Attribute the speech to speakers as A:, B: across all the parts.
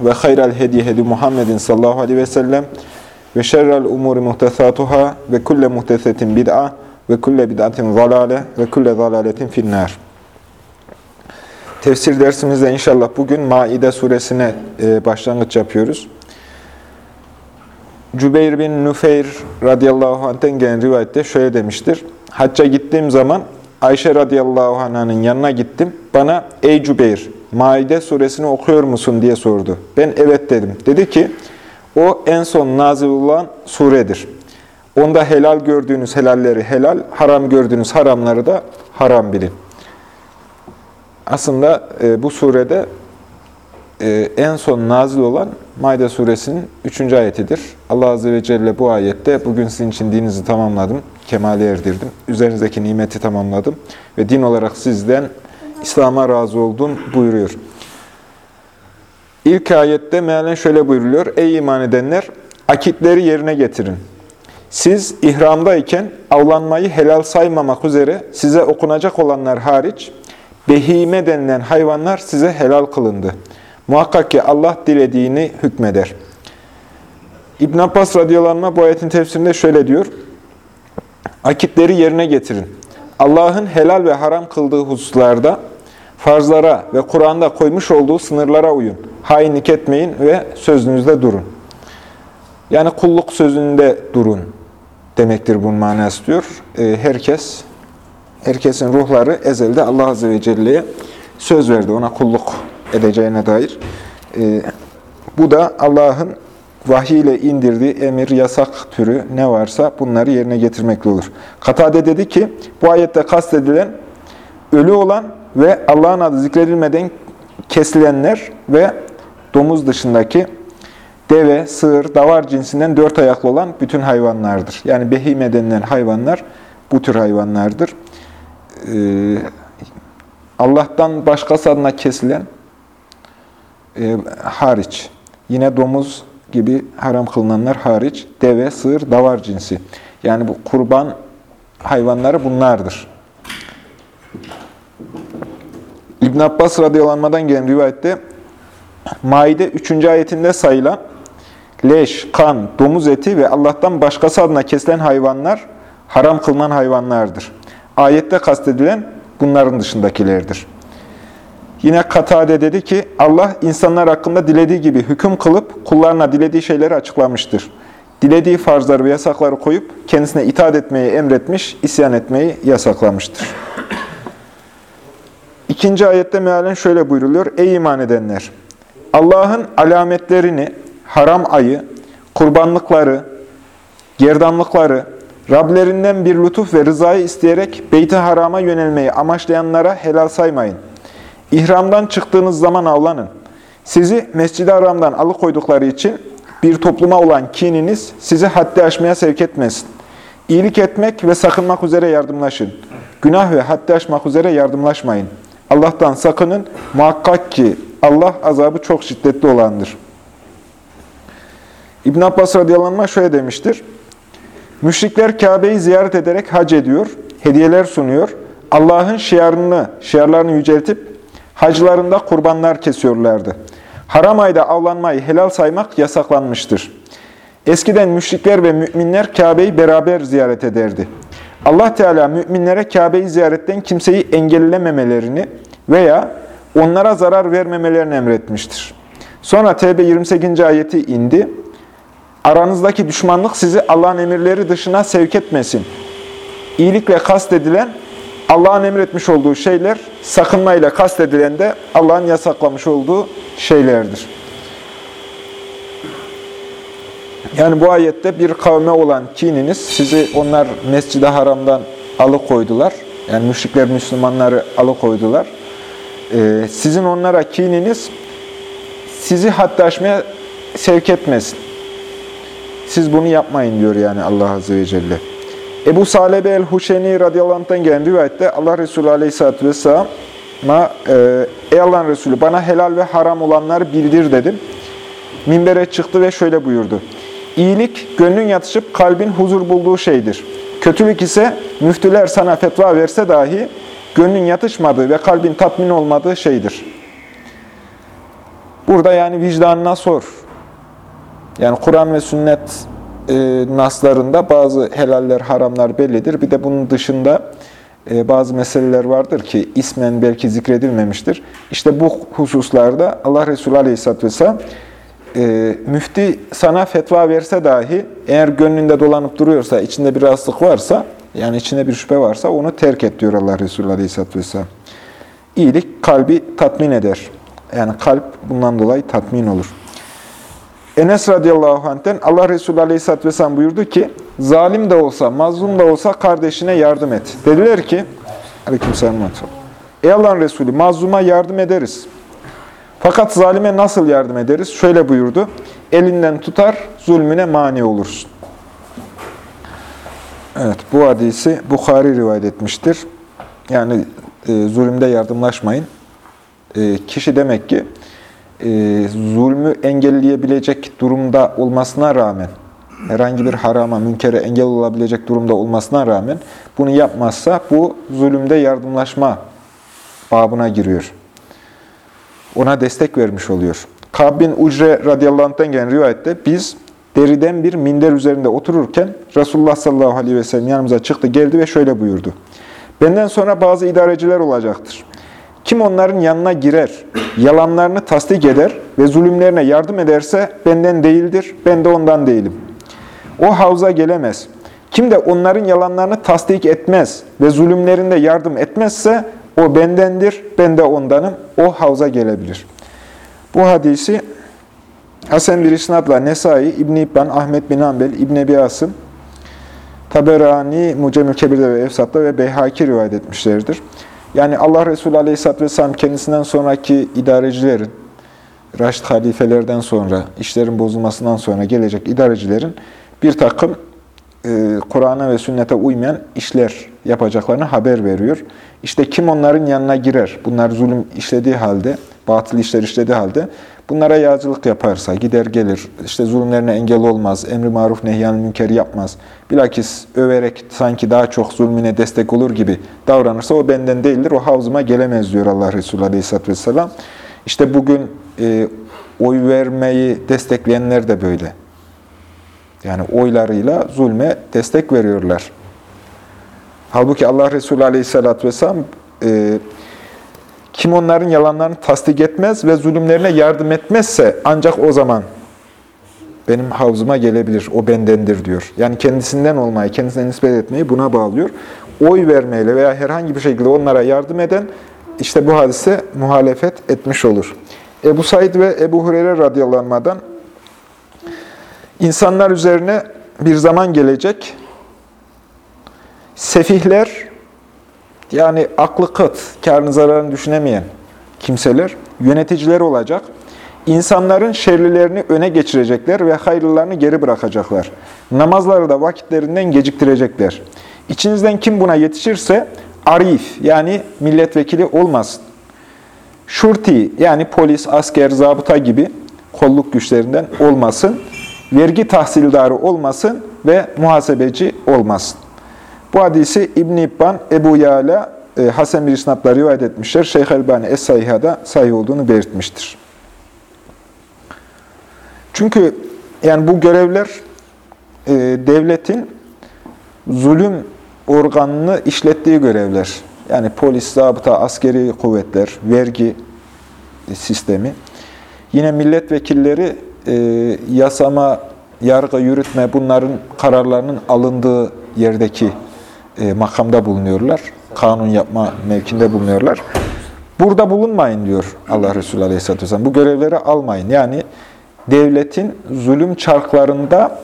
A: ve hayral hedi hedi Muhammedin sallallahu aleyhi ve sellem ve şerrel umuri muhtesatuhâ ve kulle muhtesetin bid'a ve kulle bid'atin zalale ve kulle zalaletin finnâr. Tefsir dersimizde inşallah bugün Maide suresine e, başlangıç yapıyoruz. Cübeyr bin Nüfeyr radıyallahu anh'ten gelen rivayette şöyle demiştir. Hacca gittiğim zaman Ayşe radıyallahu anh'ın yanına gittim. Bana ey Cübeyr Maide suresini okuyor musun diye sordu. Ben evet dedim. Dedi ki o en son nazil olan suredir. Onda helal gördüğünüz helalleri helal, haram gördüğünüz haramları da haram bilin. Aslında e, bu surede e, en son nazil olan Maide suresinin 3. ayetidir. Allah Azze ve Celle bu ayette bugün sizin için dininizi tamamladım, kemale erdirdim. Üzerinizdeki nimeti tamamladım ve din olarak sizden İslam'a razı oldum buyuruyor. İlk ayette mealen şöyle buyuruluyor. Ey iman edenler! Akitleri yerine getirin. Siz ihramdayken avlanmayı helal saymamak üzere size okunacak olanlar hariç behime denilen hayvanlar size helal kılındı. Muhakkak ki Allah dilediğini hükmeder. İbn Abbas radıyallahu anh bu ayetin tefsirinde şöyle diyor. Akitleri yerine getirin. Allah'ın helal ve haram kıldığı hususlarda farzlara ve Kur'an'da koymuş olduğu sınırlara uyun. Hainlik etmeyin ve sözünüzde durun. Yani kulluk sözünde durun demektir bunun manası diyor. Herkes, herkesin ruhları ezelde Allah Azze ve Celle'ye söz verdi. Ona kulluk edeceğine dair. Bu da Allah'ın vahiy ile indirdiği emir, yasak türü ne varsa bunları yerine getirmekle olur. Katade dedi ki, bu ayette kastedilen ölü olan ve Allah'ın adı zikredilmeden kesilenler ve domuz dışındaki deve, sığır, davar cinsinden dört ayaklı olan bütün hayvanlardır. Yani behime denilen hayvanlar bu tür hayvanlardır. Ee, Allah'tan başkası adına kesilen e, hariç. Yine domuz gibi haram kılınanlar hariç deve, sığır, davar cinsi. Yani bu kurban hayvanları bunlardır. İbn Abbas radıyallahu gelen rivayette Maide 3. ayetinde sayılan leş, kan, domuz eti ve Allah'tan başkası adına kesilen hayvanlar haram kılınan hayvanlardır. Ayette kastedilen bunların dışındakilerdir. Yine Katade dedi ki, Allah insanlar hakkında dilediği gibi hüküm kılıp kullarına dilediği şeyleri açıklamıştır. Dilediği farzları ve yasakları koyup kendisine itaat etmeyi emretmiş, isyan etmeyi yasaklamıştır. İkinci ayette mealen şöyle buyruluyor. Ey iman edenler! Allah'ın alametlerini, haram ayı, kurbanlıkları, gerdanlıkları, Rablerinden bir lütuf ve rızayı isteyerek beyt-i harama yönelmeyi amaçlayanlara helal saymayın. İhramdan çıktığınız zaman avlanın. Sizi mescid-i haramdan alıkoydukları için bir topluma olan kininiz sizi haddi aşmaya sevk etmesin. İyilik etmek ve sakınmak üzere yardımlaşın. Günah ve haddi aşmak üzere yardımlaşmayın. Allah'tan sakının. Muhakkak ki Allah azabı çok şiddetli olandır. İbn Abbas radıyallahu anh şöyle demiştir. Müşrikler Kabe'yi ziyaret ederek hac ediyor, hediyeler sunuyor. Allah'ın şiarını, şiarlarını yüceltip haclarında kurbanlar kesiyorlardı. Haram ayda avlanmayı helal saymak yasaklanmıştır. Eskiden müşrikler ve müminler Kabe'yi beraber ziyaret ederdi. Allah Teala müminlere Kabe'yi ziyaretten kimseyi engellememelerini veya onlara zarar vermemelerini emretmiştir. Sonra Tevbe 28. ayeti indi. Aranızdaki düşmanlık sizi Allah'ın emirleri dışına sevk etmesin. İyilikle kastedilen Allah'ın emretmiş olduğu şeyler, sakınmayla kastedilen de Allah'ın yasaklamış olduğu şeylerdir. Yani bu ayette bir kavme olan kininiz, sizi onlar mescid haramdan alıkoydular. Yani müşrikler Müslümanları alıkoydular. Ee, sizin onlara kininiz sizi haddi aşmaya sevk etmesin. siz bunu yapmayın diyor yani Allah Azze ve Celle. Ebu Salebe el-Huşeni radıyallahu anh'tan gelen rivayette Allah Resulü aleyhisselatü vesselam'a e, Ey Allah'ın Resulü bana helal ve haram olanları bildir dedim. Minbere çıktı ve şöyle buyurdu. İyilik gönlün yatışıp kalbin huzur bulduğu şeydir. Kötülük ise müftüler sana fetva verse dahi gönlün yatışmadığı ve kalbin tatmin olmadığı şeydir. Burada yani vicdanına sor. Yani Kur'an ve sünnet e, naslarında bazı helaller, haramlar bellidir. Bir de bunun dışında e, bazı meseleler vardır ki ismen belki zikredilmemiştir. İşte bu hususlarda Allah Resulü Aleyhisselatü Vesselam e, müfti sana fetva verse dahi eğer gönlünde dolanıp duruyorsa, içinde bir rahatsızlık varsa, yani içinde bir şüphe varsa onu terk et diyor Allah Resulü Aleyhisselatü Vesselam. İyilik kalbi tatmin eder. Yani kalp bundan dolayı tatmin olur. Enes radıyallahu anh'ten Allah Resulü aleyhisselatü vesselam buyurdu ki, zalim de olsa, mazlum da olsa kardeşine yardım et. Dediler ki, aleykümselam. Ey Allah'ın Resulü, mazluma yardım ederiz. Fakat zalime nasıl yardım ederiz? Şöyle buyurdu, elinden tutar, zulmüne mani olursun. Evet, bu hadisi Bukhari rivayet etmiştir. Yani e, zulümde yardımlaşmayın. E, kişi demek ki, zulmü engelleyebilecek durumda olmasına rağmen, herhangi bir harama, münkere engel olabilecek durumda olmasına rağmen bunu yapmazsa bu zulümde yardımlaşma babına giriyor. Ona destek vermiş oluyor. Kab bin Ucre radıyallahu anh'tan gelen rivayette biz deriden bir minder üzerinde otururken Resulullah sallallahu aleyhi ve sellem yanımıza çıktı, geldi ve şöyle buyurdu. Benden sonra bazı idareciler olacaktır. Kim onların yanına girer, yalanlarını tasdik eder ve zulümlerine yardım ederse benden değildir, ben de ondan değilim. O havza gelemez. Kim de onların yalanlarını tasdik etmez ve zulümlerinde yardım etmezse o bendendir, ben de ondanım. O havza gelebilir. Bu hadisi Hasan bir isnadla Nesai, İbn-i İbban, Ahmet bin Hanbel, İbn-i Ebi Asım, Taberani, Mucemül Kebir'de ve Efsat'ta ve Beyhaki rivayet etmişlerdir. Yani Allah Resulü Aleyhisselatü Vesselam kendisinden sonraki idarecilerin, Raşid halifelerden sonra, işlerin bozulmasından sonra gelecek idarecilerin bir takım e, Kur'an'a ve sünnete uymayan işler yapacaklarını haber veriyor. İşte kim onların yanına girer, bunlar zulüm işlediği halde, batıl işler işlediği halde, bunlara yağcılık yaparsa, gider gelir, işte zulümlerine engel olmaz, emri maruf nehyan münker yapmaz, bilakis överek sanki daha çok zulmüne destek olur gibi davranırsa o benden değildir, o havzıma gelemez diyor Allah Resulü Aleyhisselatü Vesselam. İşte bugün e, oy vermeyi destekleyenler de böyle. Yani oylarıyla zulme destek veriyorlar. Halbuki Allah Resulü Aleyhisselatü Vesselam e, kim onların yalanlarını tasdik etmez ve zulümlerine yardım etmezse ancak o zaman benim havzıma gelebilir, o bendendir diyor. Yani kendisinden olmayı, kendisine nispet etmeyi buna bağlıyor. Oy vermeyle veya herhangi bir şekilde onlara yardım eden işte bu hadise muhalefet etmiş olur. Ebu Said ve Ebu Hureyre radıyallahu anh'dan insanlar üzerine bir zaman gelecek, sefihler, yani aklı kıt, karını zararını düşünemeyen kimseler, yöneticiler olacak. İnsanların şerlilerini öne geçirecekler ve hayırlılarını geri bırakacaklar. Namazları da vakitlerinden geciktirecekler. İçinizden kim buna yetişirse arif yani milletvekili olmasın. Şurti yani polis, asker, zabıta gibi kolluk güçlerinden olmasın. Vergi tahsildarı olmasın ve muhasebeci olmasın. Bu hadisi İbn-i İbban, Ebu Yala, e, Hasan bir isnatla rivayet etmişler. Şeyh Elbani Es-Sayha'da sahih olduğunu belirtmiştir. Çünkü yani bu görevler e, devletin zulüm organını işlettiği görevler. Yani polis, zabıta, askeri kuvvetler, vergi sistemi. Yine milletvekilleri e, yasama, yargı, yürütme bunların kararlarının alındığı yerdeki e, makamda bulunuyorlar. Kanun yapma mevkinde bulunuyorlar. Burada bulunmayın diyor Allah Resulü Aleyhisselatü Vesselam. Bu görevleri almayın. Yani devletin zulüm çarklarında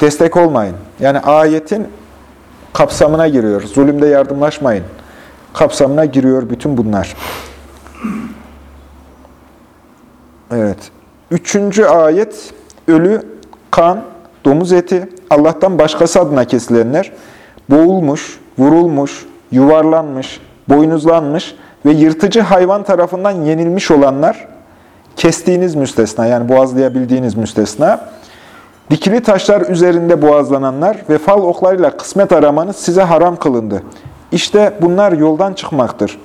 A: destek olmayın. Yani ayetin kapsamına giriyor. Zulümde yardımlaşmayın. Kapsamına giriyor bütün bunlar. Evet. Üçüncü ayet, ölü kan, domuz eti, Allah'tan başkası adına kesilenler, boğulmuş, vurulmuş, yuvarlanmış, boynuzlanmış ve yırtıcı hayvan tarafından yenilmiş olanlar, kestiğiniz müstesna, yani boğazlayabildiğiniz müstesna, dikili taşlar üzerinde boğazlananlar ve fal oklarıyla kısmet aramanız size haram kılındı. İşte bunlar yoldan çıkmaktır.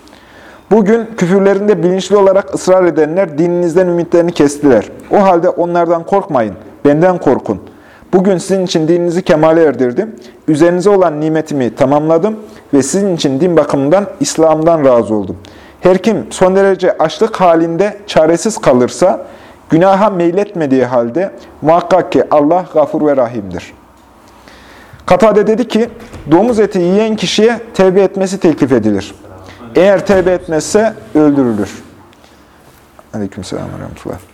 A: Bugün küfürlerinde bilinçli olarak ısrar edenler dininizden ümitlerini kestiler. O halde onlardan korkmayın, benden korkun. Bugün sizin için dininizi kemale erdirdim. Üzerinize olan nimetimi tamamladım ve sizin için din bakımından İslam'dan razı oldum. Her kim son derece açlık halinde çaresiz kalırsa, günaha meyletmediği halde muhakkak ki Allah gafur ve rahimdir. Katade dedi ki, domuz eti yiyen kişiye tevbe etmesi teklif edilir. Eğer tevbe etmezse öldürülür. Aleykümselam ve rahmetullah.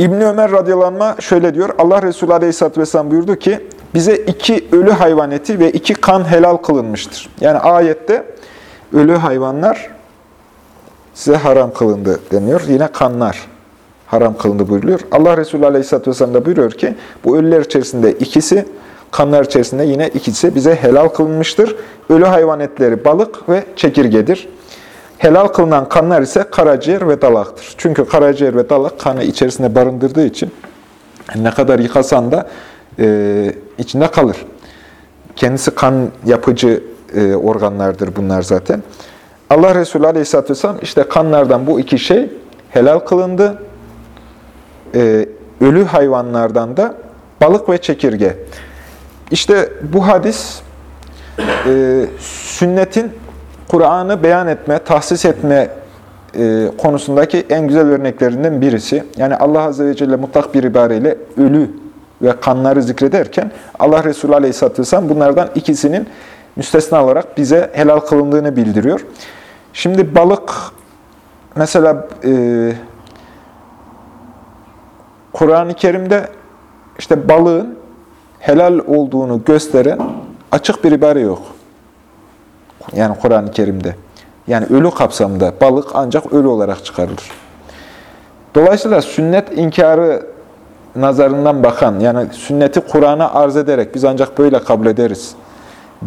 A: İbni Ömer radıyallahu şöyle diyor. Allah Resulü aleyhisselatü vesselam buyurdu ki, bize iki ölü hayvan eti ve iki kan helal kılınmıştır. Yani ayette ölü hayvanlar size haram kılındı deniyor. Yine kanlar haram kılındı buyuruluyor. Allah Resulü aleyhisselatü vesselam da buyuruyor ki, bu ölüler içerisinde ikisi, kanlar içerisinde yine ikisi bize helal kılınmıştır. Ölü hayvan etleri balık ve çekirgedir. Helal kılınan kanlar ise karaciğer ve dalaktır. Çünkü karaciğer ve dalak kanı içerisinde barındırdığı için ne kadar yıkasan da e, içinde kalır. Kendisi kan yapıcı e, organlardır bunlar zaten. Allah Resulü Aleyhisselatü Vesselam işte kanlardan bu iki şey helal kılındı. E, ölü hayvanlardan da balık ve çekirge. İşte bu hadis e, sünnetin Kur'an'ı beyan etme, tahsis etme e, konusundaki en güzel örneklerinden birisi. Yani Allah Azze ve Celle mutlak bir ibareyle ölü ve kanları zikrederken Allah Resulü Aleyhisselatü Vesselam bunlardan ikisinin müstesna olarak bize helal kılındığını bildiriyor. Şimdi balık mesela e, Kur'an-ı Kerim'de işte balığın helal olduğunu gösteren açık bir ibare yok. Yani Kur'an-ı Kerim'de. Yani ölü kapsamında balık ancak ölü olarak çıkarılır. Dolayısıyla sünnet inkarı nazarından bakan, yani sünneti Kur'an'a arz ederek biz ancak böyle kabul ederiz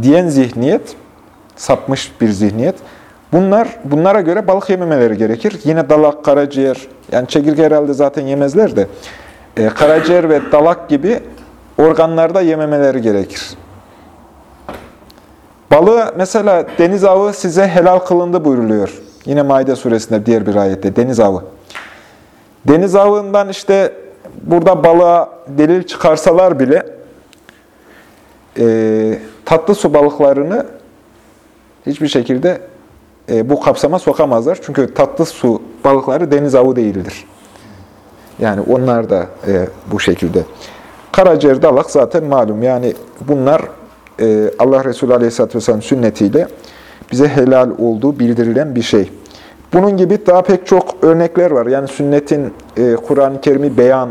A: diyen zihniyet, sapmış bir zihniyet. Bunlar bunlara göre balık yememeleri gerekir. Yine dalak, karaciğer, yani çekirge herhalde zaten yemezler de e, karaciğer ve dalak gibi organlarda yememeleri gerekir. Balığı mesela deniz avı size helal kılındı buyruluyor. Yine Maide suresinde diğer bir ayette deniz avı. Deniz avından işte burada balığa delil çıkarsalar bile e, tatlı su balıklarını hiçbir şekilde e, bu kapsama sokamazlar. Çünkü tatlı su balıkları deniz avı değildir. Yani onlar da e, bu şekilde. Karaciğer dalak zaten malum. Yani bunlar Allah Resulü Aleyhisselatü Vesselam sünnetiyle bize helal olduğu bildirilen bir şey. Bunun gibi daha pek çok örnekler var. Yani sünnetin e, Kur'an-ı Kerim'i beyan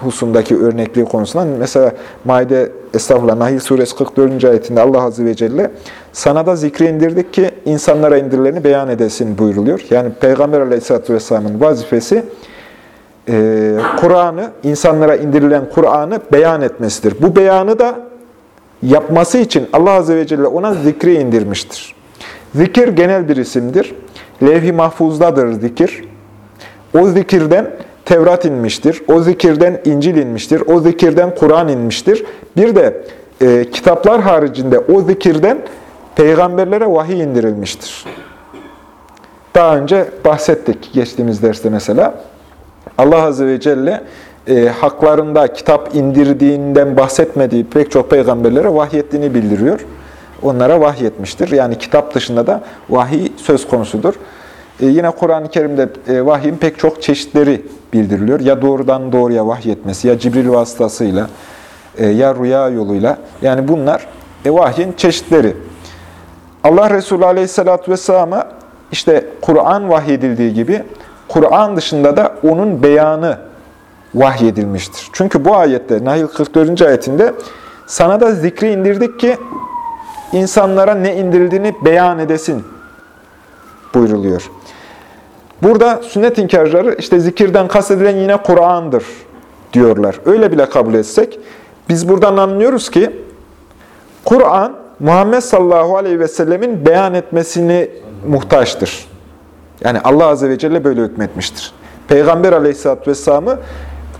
A: husundaki örnekliği konusundan. Mesela Maide, estağfurullah, Nahil suresi 44. ayetinde Allah Azze ve Celle sana da zikri indirdik ki insanlara indirileni beyan edesin buyruluyor. Yani Peygamber Aleyhisselatü Vesselam'ın vazifesi e, Kur'an'ı, insanlara indirilen Kur'an'ı beyan etmesidir. Bu beyanı da yapması için Allah Azze ve Celle ona zikri indirmiştir. Zikir genel bir isimdir. Levh-i mahfuzdadır zikir. O zikirden Tevrat inmiştir. O zikirden İncil inmiştir. O zikirden Kur'an inmiştir. Bir de e, kitaplar haricinde o zikirden peygamberlere vahiy indirilmiştir. Daha önce bahsettik geçtiğimiz derste mesela. Allah Azze ve Celle e, haklarında kitap indirdiğinden bahsetmediği pek çok peygamberlere vahyettiğini bildiriyor. Onlara vahyetmiştir. Yani kitap dışında da vahiy söz konusudur. E, yine Kur'an-ı Kerim'de e, vahyin pek çok çeşitleri bildiriliyor. Ya doğrudan doğruya vahyetmesi, ya Cibril vasıtasıyla, e, ya rüya yoluyla. Yani bunlar e, vahyin çeşitleri. Allah Resulü Aleyhisselatü Vesselam'a işte Kur'an vahyedildiği gibi Kur'an dışında da onun beyanı vahyedilmiştir. Çünkü bu ayette, Nahil 44. ayetinde sana da zikri indirdik ki insanlara ne indirildiğini beyan edesin buyruluyor. Burada sünnet inkarcıları işte zikirden kastedilen yine Kur'an'dır diyorlar. Öyle bile kabul etsek, biz buradan anlıyoruz ki, Kur'an, Muhammed sallallahu aleyhi ve sellemin beyan etmesini muhtaçtır. Yani Allah azze ve celle böyle hükmetmiştir. Peygamber aleyhisselatü vesselam'ı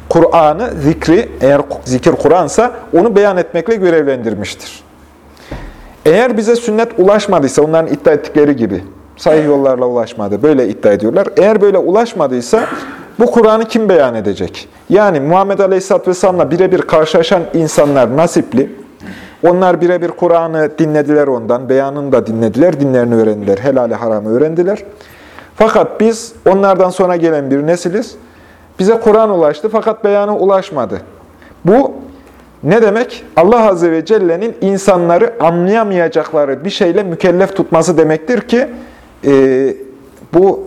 A: Kur'an'ı, zikri, eğer zikir Kur'ansa onu beyan etmekle görevlendirmiştir. Eğer bize sünnet ulaşmadıysa, onların iddia ettikleri gibi, sahih yollarla ulaşmadı, böyle iddia ediyorlar. Eğer böyle ulaşmadıysa, bu Kur'an'ı kim beyan edecek? Yani Muhammed Aleyhisselatü Vesselam'la birebir karşılaşan insanlar nasipli. Onlar birebir Kur'an'ı dinlediler ondan, beyanını da dinlediler, dinlerini öğrendiler, helali haramı öğrendiler. Fakat biz onlardan sonra gelen bir nesiliz. Bize Kur'an ulaştı fakat beyanı ulaşmadı. Bu ne demek? Allah Azze ve Celle'nin insanları anlayamayacakları bir şeyle mükellef tutması demektir ki e, bu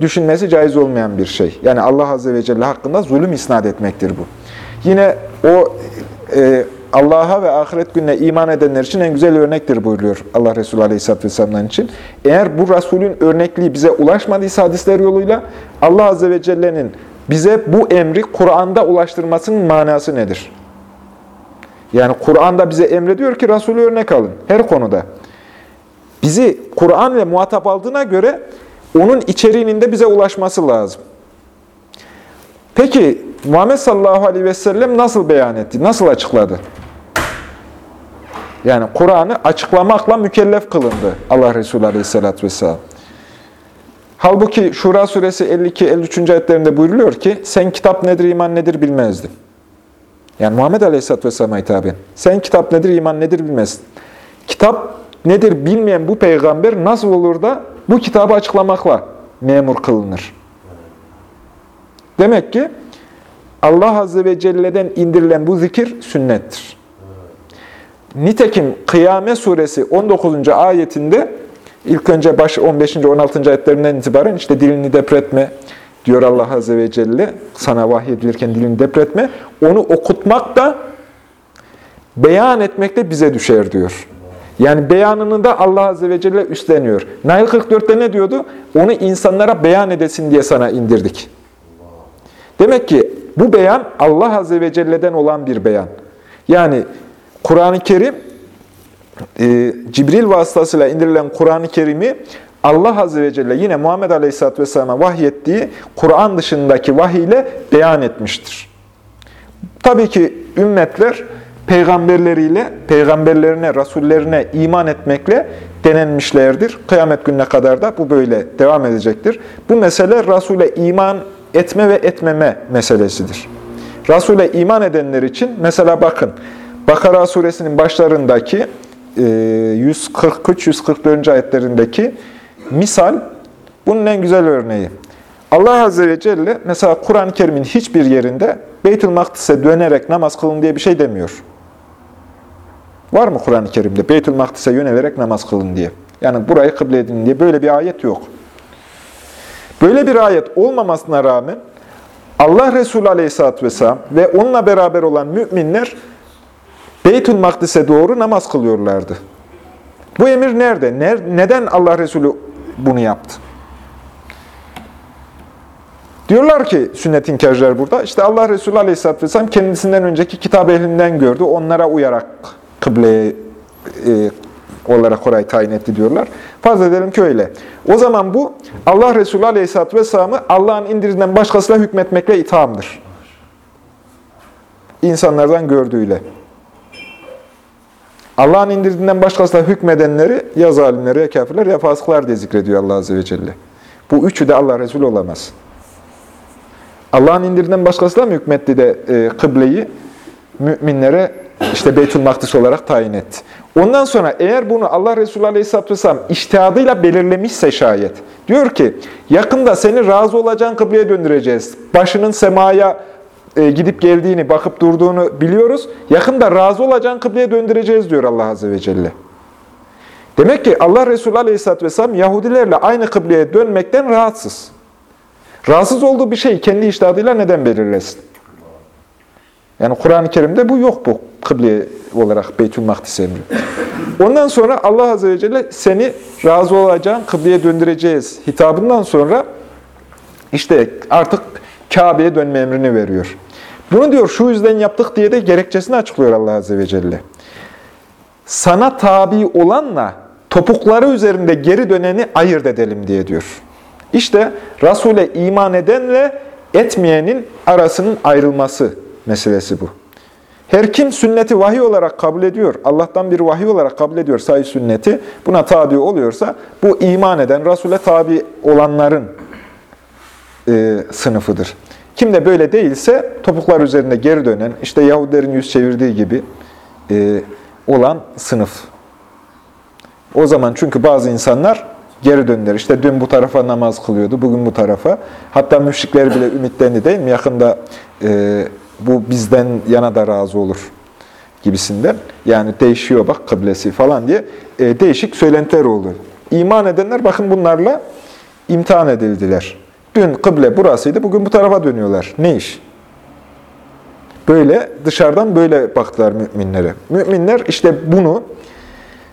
A: düşünmesi caiz olmayan bir şey. Yani Allah Azze ve Celle hakkında zulüm isnat etmektir bu. Yine o e, Allah'a ve ahiret gününe iman edenler için en güzel örnektir buyuruyor Allah Resulü Aleyhisselatü Vesselam'dan için. Eğer bu Resulün örnekliği bize ulaşmadıysa hadisler yoluyla Allah Azze ve Celle'nin bize bu emri Kur'an'da ulaştırmasının manası nedir? Yani Kur'an'da bize emrediyor ki Resulü örnek alın her konuda. Bizi Kur'an ve muhatap aldığına göre onun içeriğinin de bize ulaşması lazım. Peki Muhammed sallallahu aleyhi ve sellem nasıl beyan etti, nasıl açıkladı? Yani Kur'an'ı açıklamakla mükellef kılındı Allah Resulü aleyhissalatü vesselam. Halbuki Şura suresi 52-53. ayetlerinde buyuruluyor ki, sen kitap nedir, iman nedir bilmezdin. Yani Muhammed Aleyhisselatü Vesselam'a hitaben. Sen kitap nedir, iman nedir bilmezdin. Kitap nedir bilmeyen bu peygamber nasıl olur da bu kitabı açıklamakla memur kılınır. Demek ki Allah Azze ve Celle'den indirilen bu zikir sünnettir. Nitekim Kıyame suresi 19. ayetinde ilk önce baş 15. 16. ayetlerinden itibaren işte dilini depretme diyor Allah Azze ve Celle. Sana vahyedilirken dilini depretme. Onu okutmak da beyan etmek de bize düşer diyor. Yani beyanını da Allah Azze ve Celle üstleniyor. Nail 44'te ne diyordu? Onu insanlara beyan edesin diye sana indirdik. Demek ki bu beyan Allah Azze ve Celle'den olan bir beyan. Yani Kur'an-ı Kerim, e, Cibril vasıtasıyla indirilen Kur'an-ı Kerim'i Allah Azze ve Celle yine Muhammed Aleyhisselatü Vesselam'a vahyettiği Kur'an dışındaki vahiy ile beyan etmiştir. Tabii ki ümmetler peygamberleriyle, peygamberlerine, rasullerine iman etmekle denenmişlerdir. Kıyamet gününe kadar da bu böyle devam edecektir. Bu mesele Rasule iman etme ve etmeme meselesidir. Rasule iman edenler için mesela bakın Bakara suresinin başlarındaki 143-144. ayetlerindeki misal bunun en güzel örneği. Allah Azze ve Celle mesela Kur'an-ı Kerim'in hiçbir yerinde Beytül Makdis'e dönerek namaz kılın diye bir şey demiyor. Var mı Kur'an-ı Kerim'de Beytül Makdis'e yönelerek namaz kılın diye? Yani burayı kıble edin diye böyle bir ayet yok. Böyle bir ayet olmamasına rağmen Allah Resulü Aleyhisselatü Vesselam ve onunla beraber olan müminler Beytül Makdis'e doğru namaz kılıyorlardı. Bu emir nerede? Neden Allah Resulü bunu yaptı? Diyorlar ki sünnet inkarcılar burada, işte Allah Resulü Aleyhisselatü Vesselam kendisinden önceki kitap ehlinden gördü, onlara uyarak kıbleye e, olarak orayı tayin etti diyorlar. Farz edelim ki öyle. O zaman bu Allah Resulü Aleyhisselatü Vesselam'ı Allah'ın indirinden başkasıyla hükmetmekle ithamdır. İnsanlardan gördüğüyle. Allah'ın indirdiğinden başkasıyla hükmedenleri ya zalimleri ya kafirler ya fasıklar diye zikrediyor Allah Azze ve Celle. Bu üçü de Allah Resulü olamaz. Allah'ın indirdiğinden başkasıyla mı hükmetti de e, kıbleyi müminlere işte Beytül Makdis olarak tayin etti. Ondan sonra eğer bunu Allah Resulü Aleyhisselatü Vesselam iştihadıyla belirlemişse şayet, diyor ki yakında seni razı olacağın kıbleye döndüreceğiz. Başının semaya e, gidip geldiğini, bakıp durduğunu biliyoruz. Yakında razı olacağın kıbleye döndüreceğiz diyor Allah Azze ve Celle. Demek ki Allah Resulü Aleyhisselatü Vesselam Yahudilerle aynı kıbleye dönmekten rahatsız. Rahatsız olduğu bir şeyi kendi iştihadıyla neden belirlesin? Yani Kur'an-ı Kerim'de bu yok bu kıble olarak Beytül Makdis emri. Ondan sonra Allah Azze ve Celle seni razı olacağın kıbleye döndüreceğiz hitabından sonra işte artık Kabe'ye dönme emrini veriyor. Bunu diyor şu yüzden yaptık diye de gerekçesini açıklıyor Allah Azze ve Celle. Sana tabi olanla topukları üzerinde geri döneni ayırt edelim diye diyor. İşte Resul'e iman edenle etmeyenin arasının ayrılması meselesi bu. Her kim sünneti vahiy olarak kabul ediyor, Allah'tan bir vahiy olarak kabul ediyor sayı sünneti, buna tabi oluyorsa bu iman eden, Resul'e tabi olanların e, sınıfıdır. Kim de böyle değilse topuklar üzerinde geri dönen, işte Yahudilerin yüz çevirdiği gibi e, olan sınıf. O zaman çünkü bazı insanlar geri döndüler. İşte dün bu tarafa namaz kılıyordu, bugün bu tarafa. Hatta müşrikler bile ümitlendi değil mi? Yakında e, bu bizden yana da razı olur gibisinden. Yani değişiyor bak kıblesi falan diye e, değişik söylentiler oldu. İman edenler bakın bunlarla imtihan edildiler. Dün kıble burasıydı, bugün bu tarafa dönüyorlar. Ne iş? Böyle dışarıdan böyle baktılar müminlere. Müminler işte bunu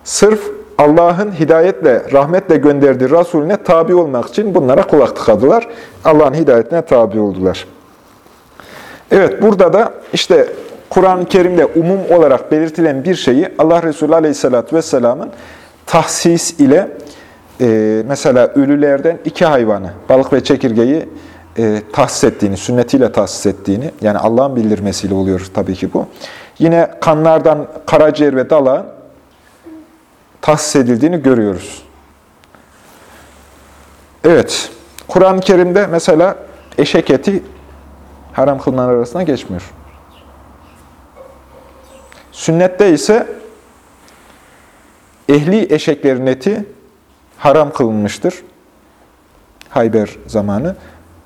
A: sırf Allah'ın hidayetle, rahmetle gönderdiği Resulüne tabi olmak için bunlara kulak tıkadılar. Allah'ın hidayetine tabi oldular. Evet, burada da işte Kur'an-ı Kerim'de umum olarak belirtilen bir şeyi Allah Resulü Aleyhisselatü Vesselam'ın tahsis ile e, mesela ölülerden iki hayvanı, balık ve çekirgeyi e, tahsis ettiğini, sünnetiyle tahsis ettiğini, yani Allah'ın bildirmesiyle oluyor tabii ki bu. Yine kanlardan karaciğer ve dalağın tahsis edildiğini görüyoruz. Evet, Kur'an-ı Kerim'de mesela eşek eti haram kılınan arasına geçmiyor. Sünnette ise ehli eşeklerin eti haram kılınmıştır. Hayber zamanı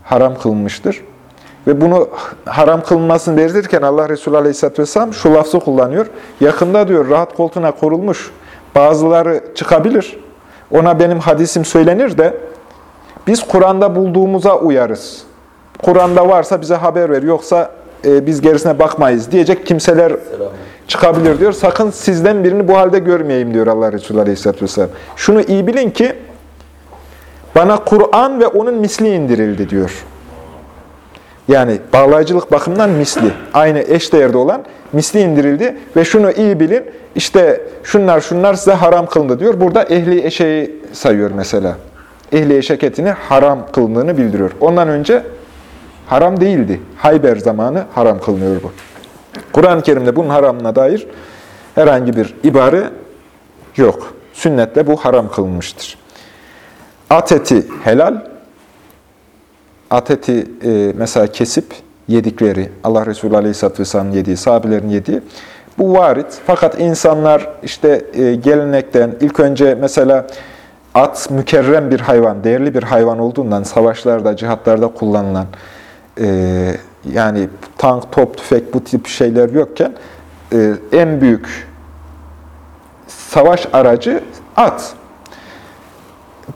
A: haram kılınmıştır. Ve bunu haram kılınmasını belirtirken Allah Resulü Aleyhisselatü Vesselam şu lafzı kullanıyor. Yakında diyor rahat koltuğuna korulmuş bazıları çıkabilir. Ona benim hadisim söylenir de biz Kur'an'da bulduğumuza uyarız. Kur'an'da varsa bize haber ver. Yoksa e, biz gerisine bakmayız diyecek kimseler çıkabilir diyor. Sakın sizden birini bu halde görmeyeyim diyor Allah Resulü Aleyhisselatü Vesselam. Şunu iyi bilin ki bana Kur'an ve onun misli indirildi diyor. Yani bağlayıcılık bakımından misli, aynı eşdeğerde olan misli indirildi ve şunu iyi bilin, işte şunlar şunlar size haram kılındı diyor. Burada ehli eşeği sayıyor mesela. Ehli eşek etini haram kılındığını bildiriyor. Ondan önce haram değildi. Hayber zamanı haram kılınıyor bu. Kur'an-ı Kerim'de bunun haramına dair herhangi bir ibare yok. Sünnette bu haram kılınmıştır. At eti helal, at eti e, mesela kesip yedikleri, Allah Resulü Aleyhisselatü Vesselam'ın yediği, sahabelerin yediği, bu varit. Fakat insanlar işte e, gelenekten ilk önce mesela at mükerrem bir hayvan, değerli bir hayvan olduğundan savaşlarda, cihatlarda kullanılan e, yani tank, top, tüfek bu tip şeyler yokken e, en büyük savaş aracı at.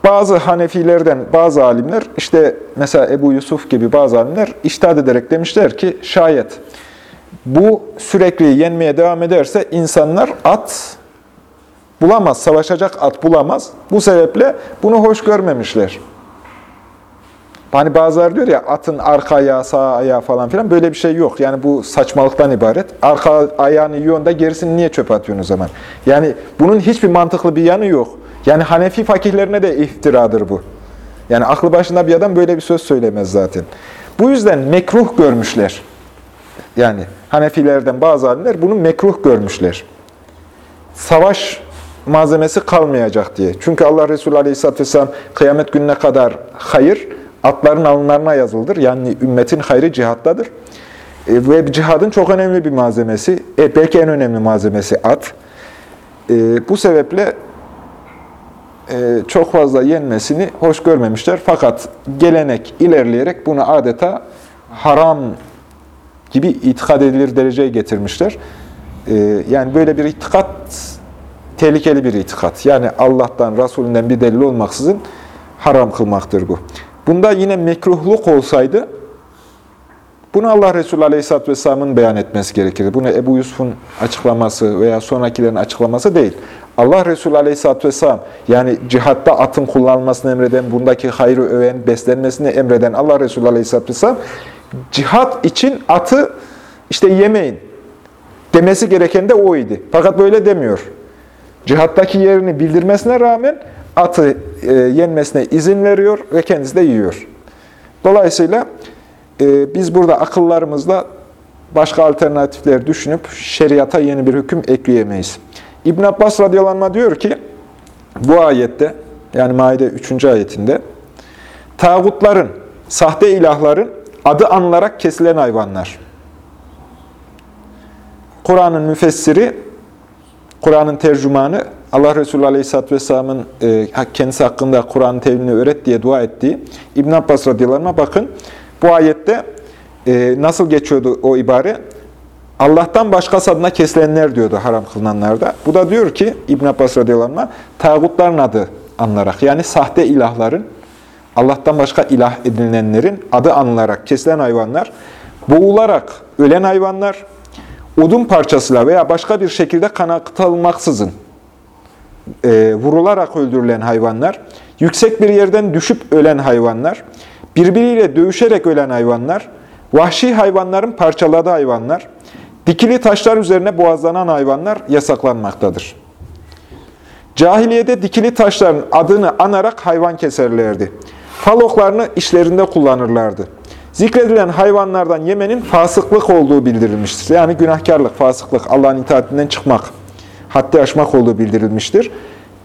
A: Bazı Hanefilerden bazı alimler, işte mesela Ebu Yusuf gibi bazı alimler iştahat ederek demişler ki şayet bu sürekli yenmeye devam ederse insanlar at bulamaz, savaşacak at bulamaz. Bu sebeple bunu hoş görmemişler. Hani bazıları diyor ya atın arka ayağı, sağ ayağı falan filan böyle bir şey yok. Yani bu saçmalıktan ibaret. Arka ayağını yiyorsun da gerisini niye çöpe atıyorsun o zaman? Yani bunun hiçbir mantıklı bir yanı yok. Yani Hanefi fakihlerine de iftiradır bu. Yani aklı başında bir adam böyle bir söz söylemez zaten. Bu yüzden mekruh görmüşler. Yani Hanefilerden bazı alimler bunu mekruh görmüşler. Savaş malzemesi kalmayacak diye. Çünkü Allah Resulü Aleyhisselatü Vesselam kıyamet gününe kadar hayır, atların alınlarına yazıldır. Yani ümmetin hayrı cihattadır. E, ve cihadın çok önemli bir malzemesi, e, belki en önemli malzemesi at. E, bu sebeple e, çok fazla yenmesini hoş görmemişler. Fakat gelenek ilerleyerek bunu adeta haram gibi itikad edilir dereceye getirmişler. E, yani böyle bir itikat tehlikeli bir itikat. Yani Allah'tan, Resulünden bir delil olmaksızın haram kılmaktır bu. Bunda yine mekruhluk olsaydı bunu Allah Resulü Aleyhisselatü Vesselam'ın beyan etmesi gerekirdi. Bunu Ebu Yusuf'un açıklaması veya sonrakilerin açıklaması değil. Allah Resulü Aleyhisselatü Vesselam yani cihatta atın kullanılmasını emreden, bundaki hayrı öven, beslenmesini emreden Allah Resulü Aleyhisselatü Vesselam cihat için atı işte yemeyin demesi gereken de o idi. Fakat böyle demiyor. Cihattaki yerini bildirmesine rağmen atı e, yenmesine izin veriyor ve kendisi de yiyor. Dolayısıyla e, biz burada akıllarımızla başka alternatifler düşünüp şeriata yeni bir hüküm ekleyemeyiz. İbn Abbas radıyallahu diyor ki, bu ayette, yani Maide 3. ayetinde, tağutların, sahte ilahların adı anılarak kesilen hayvanlar. Kur'an'ın müfessiri, Kur'an'ın tercümanı, Allah Resulü Aleyhisselatü Vesselam'ın e, kendisi hakkında Kur'an tevilini öğret diye dua ettiği İbn Abbas radıyallahu bakın bu ayette e, nasıl geçiyordu o ibare? Allah'tan başkası adına kesilenler diyordu haram kılınanlarda. Bu da diyor ki İbn Abbas radıyallahu anh, tağutların adı anılarak yani sahte ilahların, Allah'tan başka ilah edinilenlerin adı anılarak kesilen hayvanlar, boğularak ölen hayvanlar, odun parçasıyla veya başka bir şekilde kan akıtılmaksızın e, vurularak öldürülen hayvanlar, yüksek bir yerden düşüp ölen hayvanlar, birbiriyle dövüşerek ölen hayvanlar, vahşi hayvanların parçaladığı hayvanlar, dikili taşlar üzerine boğazlanan hayvanlar yasaklanmaktadır. Cahiliyede dikili taşların adını anarak hayvan keserlerdi. Faloklarını işlerinde kullanırlardı. Zikredilen hayvanlardan yemenin fasıklık olduğu bildirilmiştir. Yani günahkarlık, fasıklık, Allah'ın itaatinden çıkmak, haddi aşmak olduğu bildirilmiştir.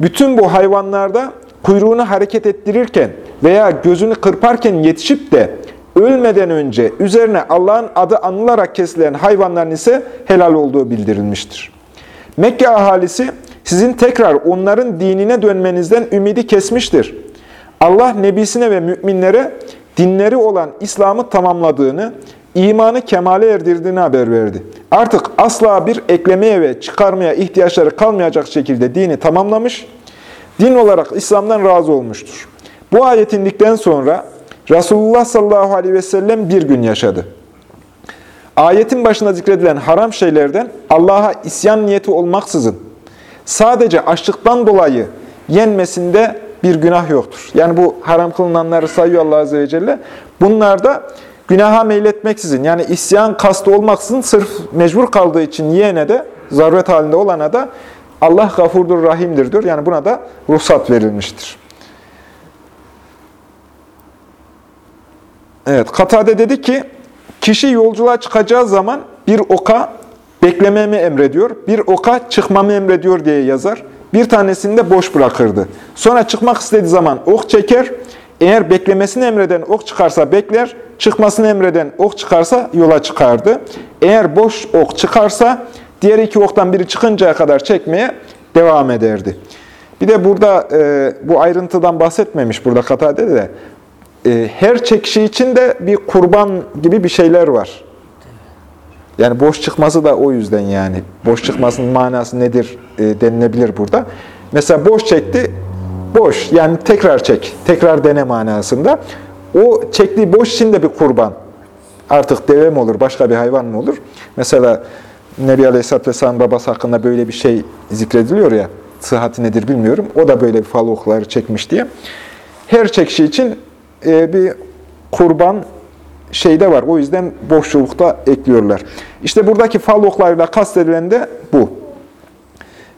A: Bütün bu hayvanlarda kuyruğunu hareket ettirirken veya gözünü kırparken yetişip de ölmeden önce üzerine Allah'ın adı anılarak kesilen hayvanların ise helal olduğu bildirilmiştir. Mekke ahalisi sizin tekrar onların dinine dönmenizden ümidi kesmiştir. Allah nebisine ve müminlere dinleri olan İslam'ı tamamladığını, imanı kemale erdirdiğini haber verdi. Artık asla bir eklemeye ve çıkarmaya ihtiyaçları kalmayacak şekilde dini tamamlamış, din olarak İslam'dan razı olmuştur. Bu ayet indikten sonra Resulullah sallallahu aleyhi ve sellem bir gün yaşadı. Ayetin başında zikredilen haram şeylerden Allah'a isyan niyeti olmaksızın sadece açlıktan dolayı yenmesinde bir günah yoktur. Yani bu haram kılınanları sayıyor Allah Azze ve Celle. Bunlar da günaha meyletmeksizin yani isyan kastı olmaksızın sırf mecbur kaldığı için yiyene de zaruret halinde olana da Allah gafurdur, rahimdir diyor. Yani buna da ruhsat verilmiştir. Evet, Katade dedi ki, kişi yolculuğa çıkacağı zaman bir oka beklememi emrediyor, bir oka çıkmamı emrediyor diye yazar. Bir tanesini de boş bırakırdı. Sonra çıkmak istediği zaman ok çeker, eğer beklemesini emreden ok çıkarsa bekler, çıkmasını emreden ok çıkarsa yola çıkardı. Eğer boş ok çıkarsa diğer iki oktan biri çıkıncaya kadar çekmeye devam ederdi. Bir de burada e, bu ayrıntıdan bahsetmemiş burada Katade de e, her çekişi için de bir kurban gibi bir şeyler var. Yani boş çıkması da o yüzden yani. Boş çıkmasının manası nedir e, denilebilir burada. Mesela boş çekti, boş yani tekrar çek, tekrar dene manasında. O çektiği boş için de bir kurban. Artık deve mi olur, başka bir hayvan mı olur? Mesela Nebi Aleyhisselatü Vesselam babası hakkında böyle bir şey zikrediliyor ya, sıhhati nedir bilmiyorum. O da böyle bir fal okları çekmiş diye. Her çekişi için e, bir kurban şeyde var. O yüzden boşlukta ekliyorlar. İşte buradaki fal oklarıyla kastedilen de bu.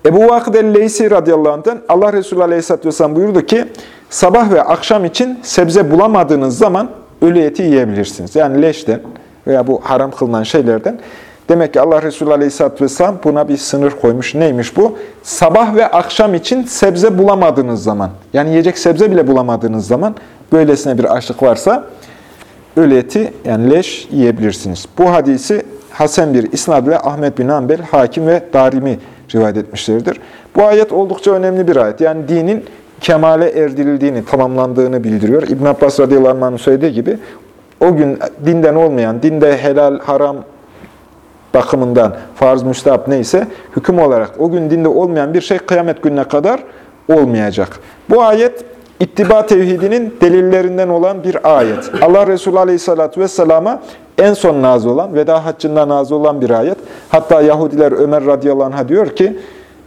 A: Ebu Vakid el-Leysi radıyallahu anh'tan Allah Resulü aleyhisselatü vesselam buyurdu ki sabah ve akşam için sebze bulamadığınız zaman ölü eti yiyebilirsiniz. Yani leşten veya bu haram kılınan şeylerden. Demek ki Allah Resulü aleyhisselatü vesselam buna bir sınır koymuş. Neymiş bu? Sabah ve akşam için sebze bulamadığınız zaman, yani yiyecek sebze bile bulamadığınız zaman böylesine bir açlık varsa ölü eti yani leş yiyebilirsiniz. Bu hadisi Hasan bir isnad ile Ahmet bin Hanbel, Hakim ve Darimi rivayet etmişlerdir. Bu ayet oldukça önemli bir ayet. Yani dinin kemale erdirildiğini, tamamlandığını bildiriyor. İbn Abbas radıyallahu anh'ın söylediği gibi o gün dinden olmayan, dinde helal, haram bakımından farz, müstahap neyse hüküm olarak o gün dinde olmayan bir şey kıyamet gününe kadar olmayacak. Bu ayet ittiba tevhidinin delillerinden olan bir ayet. Allah Resulü Aleyhisselatü Vesselam'a en son nazı olan, veda haccında nazı olan bir ayet. Hatta Yahudiler Ömer radıyallahu anh'a diyor ki,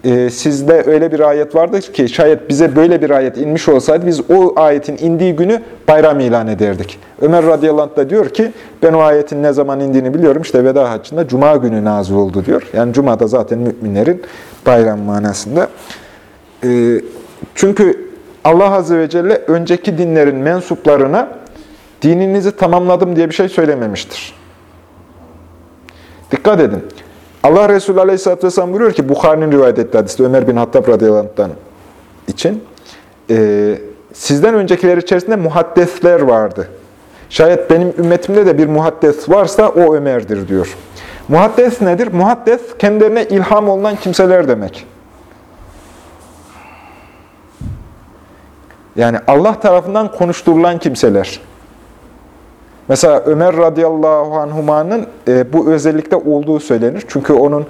A: e, sizde öyle bir ayet vardır ki şayet bize böyle bir ayet inmiş olsaydı biz o ayetin indiği günü bayram ilan ederdik. Ömer radıyallahu anh da diyor ki ben o ayetin ne zaman indiğini biliyorum. İşte veda haccında cuma günü nazil oldu diyor. Yani cuma da zaten müminlerin bayram manasında. E, çünkü Allah azze ve celle önceki dinlerin mensuplarına dininizi tamamladım diye bir şey söylememiştir. Dikkat edin. Allah Resulü Aleyhisselatü Vesselam buyuruyor ki, Bukhari'nin rivayet ettiği hadiste Ömer bin Hattab radıyallahu için, e, sizden öncekiler içerisinde muhaddesler vardı. Şayet benim ümmetimde de bir muhaddes varsa o Ömer'dir diyor. Muhaddes nedir? Muhaddes kendilerine ilham olunan kimseler demek. Yani Allah tarafından konuşturulan kimseler. Mesela Ömer radıyallahu anhumanın e, bu özellikle olduğu söylenir. Çünkü onun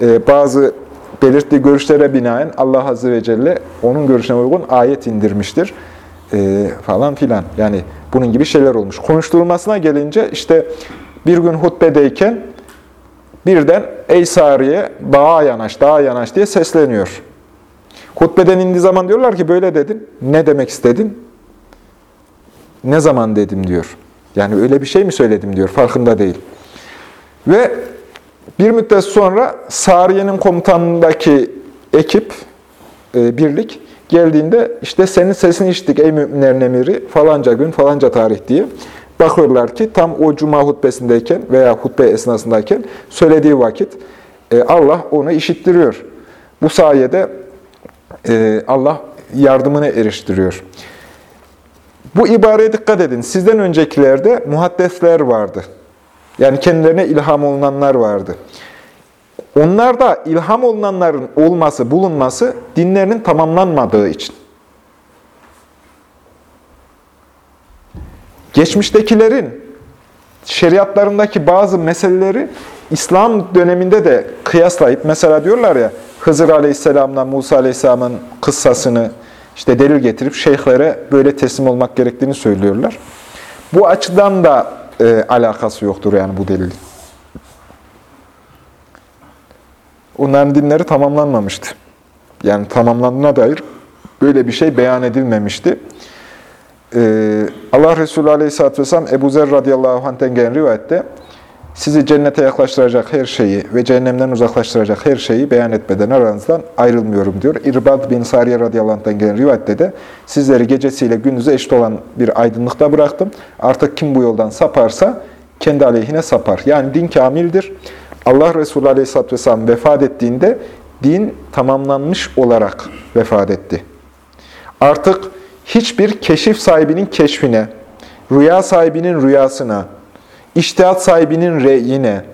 A: e, bazı belirttiği görüşlere binaen Allah azze ve celle onun görüşüne uygun ayet indirmiştir. E, falan filan. Yani bunun gibi şeyler olmuş. Konuşturulmasına gelince işte bir gün hutbedeyken birden ey Sariye dağa yanaş, dağa yanaş diye sesleniyor. Hutbeden indiği zaman diyorlar ki böyle dedin. Ne demek istedin? Ne zaman dedim diyor. Yani öyle bir şey mi söyledim diyor. Farkında değil. Ve bir müddet sonra Sariye'nin komutanındaki ekip, e, birlik geldiğinde işte senin sesini işittik ey müminlerin emiri falanca gün falanca tarih diye. Bakıyorlar ki tam o cuma hutbesindeyken veya hutbe esnasındayken söylediği vakit e, Allah onu işittiriyor. Bu sayede Allah yardımını eriştiriyor. Bu ibareye dikkat edin. Sizden öncekilerde muhaddesler vardı. Yani kendilerine ilham olunanlar vardı. Onlarda ilham olunanların olması, bulunması dinlerinin tamamlanmadığı için. Geçmiştekilerin şeriatlarındaki bazı meseleleri İslam döneminde de kıyaslayıp, mesela diyorlar ya, Hızır Aleyhisselam'la Musa Aleyhisselam'ın kıssasını işte delil getirip şeyhlere böyle teslim olmak gerektiğini söylüyorlar. Bu açıdan da e, alakası yoktur yani bu delilin. Onların dinleri tamamlanmamıştı. Yani tamamlandığına dair böyle bir şey beyan edilmemişti. Ee, Allah Resulü Aleyhisselatü Vesselam Ebu Zer radıyallahu anh'ten gelen rivayette sizi cennete yaklaştıracak her şeyi ve cehennemden uzaklaştıracak her şeyi beyan etmeden aranızdan ayrılmıyorum diyor. İrbad bin Sariye radıyallahu anh'tan gelen rivayette de sizleri gecesiyle gündüzü eşit olan bir aydınlıkta bıraktım. Artık kim bu yoldan saparsa kendi aleyhine sapar. Yani din kamildir. Allah Resulü aleyhisselatü vesselam vefat ettiğinde din tamamlanmış olarak vefat etti. Artık hiçbir keşif sahibinin keşfine, rüya sahibinin rüyasına, İçtihat sahibinin reyine,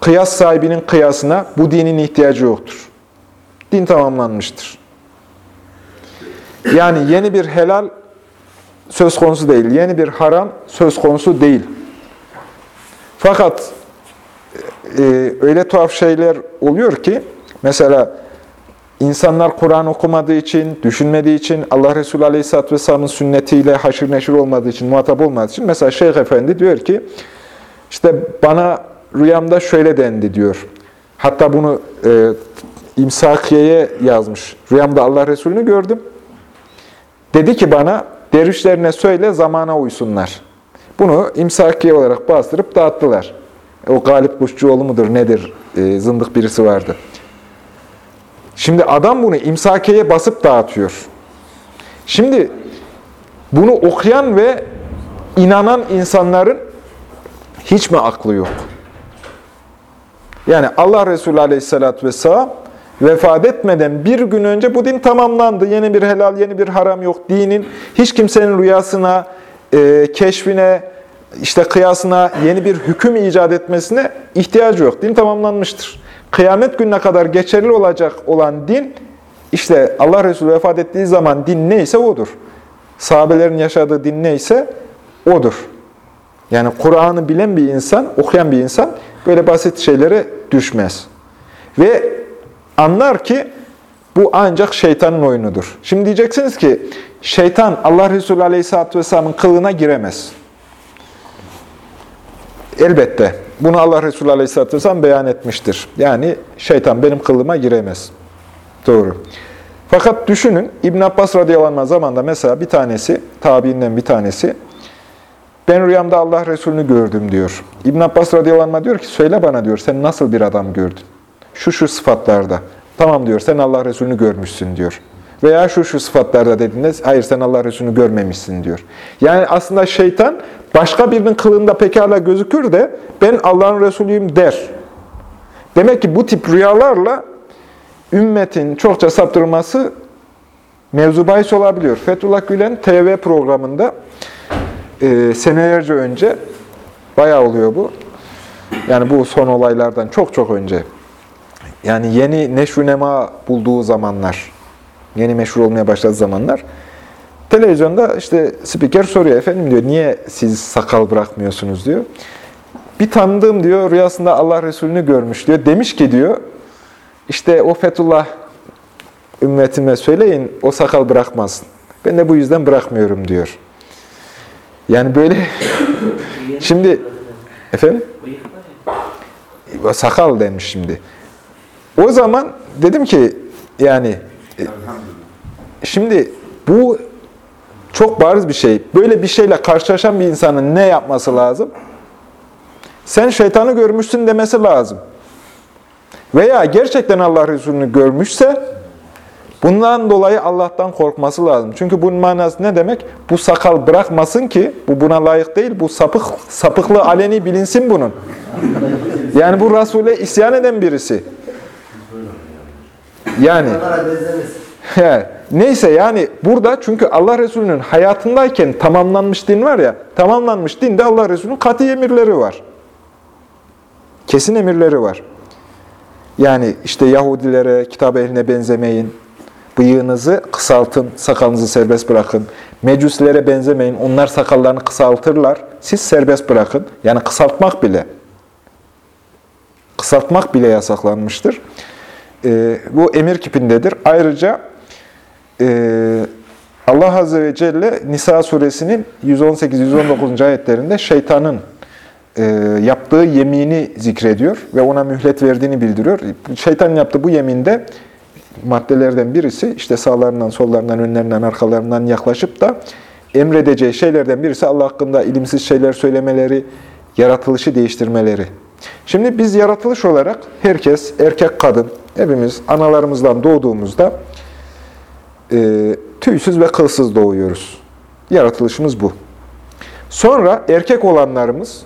A: kıyas sahibinin kıyasına bu dinin ihtiyacı yoktur. Din tamamlanmıştır. Yani yeni bir helal söz konusu değil, yeni bir haram söz konusu değil. Fakat e, öyle tuhaf şeyler oluyor ki, mesela insanlar Kur'an okumadığı için, düşünmediği için, Allah Resulü Aleyhisselatü Vesselam'ın sünnetiyle haşır neşir olmadığı için, muhatap olmadığı için, mesela Şeyh Efendi diyor ki, işte bana rüyamda şöyle dendi diyor. Hatta bunu e, İmsakiye'ye yazmış. Rüyamda Allah Resulü'nü gördüm. Dedi ki bana, dervişlerine söyle zamana uysunlar. Bunu İmsakiye olarak bastırıp dağıttılar. O Galip Kuşçuoğlu mudur nedir? E, zındık birisi vardı. Şimdi adam bunu imsakeye basıp dağıtıyor. Şimdi bunu okuyan ve inanan insanların hiç mi aklı yok? Yani Allah Resulü Aleyhisselatü Vesselam vefat etmeden bir gün önce bu din tamamlandı. Yeni bir helal, yeni bir haram yok. Dinin hiç kimsenin rüyasına, e, keşfine, işte kıyasına, yeni bir hüküm icat etmesine ihtiyacı yok. Din tamamlanmıştır kıyamet gününe kadar geçerli olacak olan din, işte Allah Resulü vefat ettiği zaman din neyse odur. Sahabelerin yaşadığı din neyse odur. Yani Kur'an'ı bilen bir insan, okuyan bir insan böyle basit şeylere düşmez. Ve anlar ki bu ancak şeytanın oyunudur. Şimdi diyeceksiniz ki şeytan Allah Resulü Aleyhisselatü Vesselam'ın kılığına giremez. Elbette bunu Allah Resulü Aleyhisselatü Vesselam beyan etmiştir. Yani şeytan benim kılıma giremez. Doğru. Fakat düşünün İbn Abbas radıyallahu anh zamanında mesela bir tanesi, tabiinden bir tanesi, ben rüyamda Allah Resulü'nü gördüm diyor. İbn Abbas radıyallahu anh diyor ki söyle bana diyor sen nasıl bir adam gördün? Şu şu sıfatlarda. Tamam diyor sen Allah Resulü'nü görmüşsün diyor. Veya şu şu sıfatlarda dediğinde hayır sen Allah Resulü'nü görmemişsin diyor. Yani aslında şeytan başka birinin kılığında pekala gözükür de ben Allah'ın Resulüyüm der. Demek ki bu tip rüyalarla ümmetin çokça saptırılması mevzu bahis olabiliyor. Fethullah Gülen TV programında e, senelerce önce, bayağı oluyor bu, yani bu son olaylardan çok çok önce, yani yeni nema bulduğu zamanlar, yeni meşhur olmaya başladığı zamanlar, televizyonda işte spiker soruyor, efendim diyor, niye siz sakal bırakmıyorsunuz diyor. Bir tanıdığım diyor, rüyasında Allah Resulü'nü görmüş diyor. Demiş ki diyor, işte o Fethullah ümmetime söyleyin, o sakal bırakmasın. Ben de bu yüzden bırakmıyorum diyor. Yani böyle, şimdi, efendim? Sakal demiş şimdi. O zaman dedim ki, yani, şimdi bu çok bariz bir şey. Böyle bir şeyle karşılaşan bir insanın ne yapması lazım? Sen şeytanı görmüşsün demesi lazım. Veya gerçekten Allah Resulü'nü görmüşse bundan dolayı Allah'tan korkması lazım. Çünkü bunun manası ne demek? Bu sakal bırakmasın ki, bu buna layık değil, bu sapık, sapıklığı aleni bilinsin bunun. Yani bu Resul'e isyan eden birisi. Yani neyse yani burada çünkü Allah Resulü'nün hayatındayken tamamlanmış din var ya, tamamlanmış dinde Allah Resulü'nün katı emirleri var. Kesin emirleri var. Yani işte Yahudilere, kitap ehline benzemeyin, bıyığınızı kısaltın, sakalınızı serbest bırakın. Mecusilere benzemeyin, onlar sakallarını kısaltırlar, siz serbest bırakın. Yani kısaltmak bile, kısaltmak bile yasaklanmıştır. Ee, bu emir kipindedir. Ayrıca e, Allah Azze ve Celle Nisa suresinin 118-119. ayetlerinde şeytanın e, yaptığı yemini zikrediyor ve ona mühlet verdiğini bildiriyor. Şeytanın yaptığı bu yeminde maddelerden birisi işte sağlarından, sollarından, önlerinden, arkalarından yaklaşıp da emredeceği şeylerden birisi Allah hakkında ilimsiz şeyler söylemeleri, yaratılışı değiştirmeleri. Şimdi biz yaratılış olarak herkes, erkek, kadın, hepimiz analarımızdan doğduğumuzda e, tüysüz ve kılsız doğuyoruz. Yaratılışımız bu. Sonra erkek olanlarımız